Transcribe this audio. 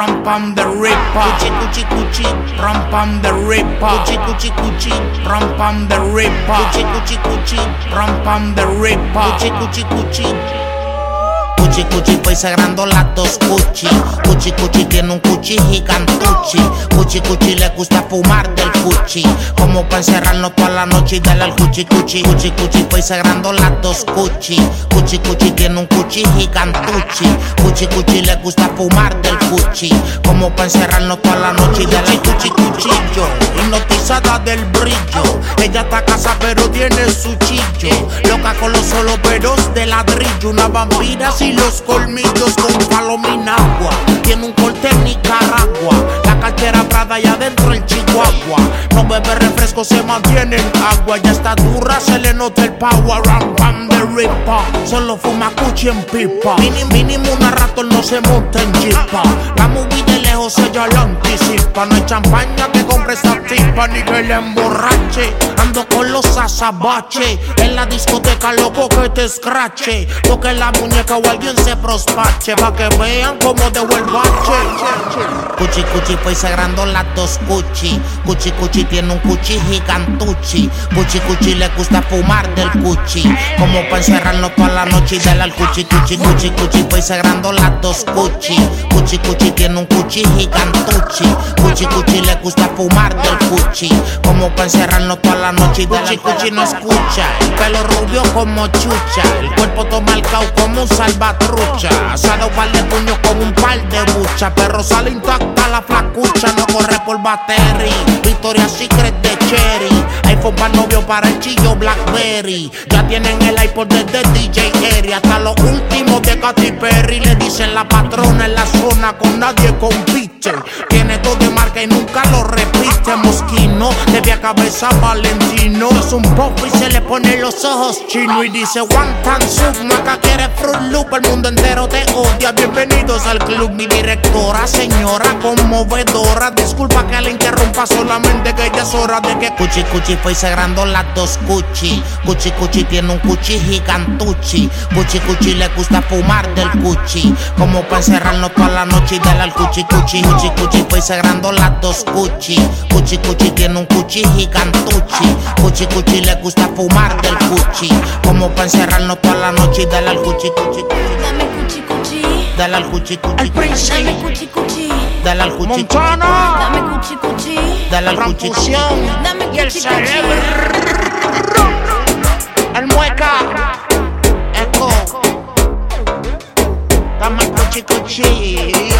ram pam the ripper. Cuchi cuchi cuchi, ram pam the ripper. Cuchi cuchi cuchi, ram pam the ripper. Cuchi cuchi cuchi, ram pam the ripper. Cuchi cuchi cuchi. Cuchi cuchi pues sagrando las dos cuchi. Cuchi cuchi tiene un cuchi gigantuchi. Cuchi cuchi le gusta fumar del cuchi. Como para encerrarnos toda la noche y darle al cuchi cuchi. Cuchi cuchi pues sagrando las dos cuchi. Cuchi cuchi tiene un cuchi gigantuchi. Cuchi cuchi le gusta fumar del cuchi. Como para encerrarnos toda la noche y darle al cuchi cuchillo. Hipnotizada del brillo. Ella está casa pero tiene su chillo. Loca con los peros de ladrillo. Una vampira sin los colmillos con palomina agua. Tiene un corte en Nicaragua. La cartera Prada y adentro el. No bebe refresco, se mantiene en agua. Ya está dura, se le nota el power. Ram, pam, de ripa. Solo fuma cuchi en pipa. Mínimo, mínimo una rato no se monta en jipa. La movie de lejos ella lo anticipa. No hay champaña que compre esa tipa ni que le emborrache. Ando con los azabache. En la discoteca loco que te escrache. Toque la muñeca o alguien se prospache. Pa' que vean cómo devuelvache. Cuchi cuchi pues sagrando las dos cuchi. Cuchi cuchi tiene un cuchi gigantuchi. Cuchi cuchi le gusta fumar del cuchi. Como para encerrarnos toda la noche y darle al cuchi cuchi cuchi cuchi sagrando las dos cuchi. Cuchi cuchi tiene un cuchi gigantuchi. Cuchi cuchi le gusta fumar del cuchi. Como para encerrarnos toda la noche y darle cuchi no escucha. El pelo rubio como chucha. El cuerpo todo marcado como un salvatrucha. Dado un par de puños con un par de bucha. Pero sale intacta la flacucha. Por. Victoria Secret de Cherry. iPhone para novio para el chillo Blackberry. Ya tienen el iPod desde DJ Eri. Hasta los últimos de Katy Perry. Le dicen la patrona en la zona. Con nadie compite. Tiene todo de marca y nunca lo repite. Mosquino. De pie a cabeza Valentino. Es un pop y se le pone los ojos chino. Y dice One Tan Sub. Maca quiere Fruit Loop. El mundo entero te odia. Bienvenidos al club. Mi directora, señora conmovedora. Disculpa que le interrumpa solamente que ya es de que Cuchi Cuchi fue sagrando las dos cuchi. Cuchi Cuchi tiene un cuchi gigantuchi. Cuchi Cuchi le gusta fumar del cuchi. Como para encerrarnos toda la noche y darle al cuchi Cuchi. Cuchi Cuchi fue sagrando las dos cuchi. Cuchi Cuchi tiene un cuchi gigantuchi. Cuchi Cuchi le gusta fumar del cuchi. Como para encerrarnos toda la noche y darle al cuchi Cuchi. Dame cuchi cuchi. Dale al cuchi Cuchi. Dame cuchi cuchi. Dale al cuchi Montana, Dame cuchi cuchi. Dale al cuchi Transfusión Dame y el cuchi cerebro. El mueca, eco. Dame cuchi cuchi.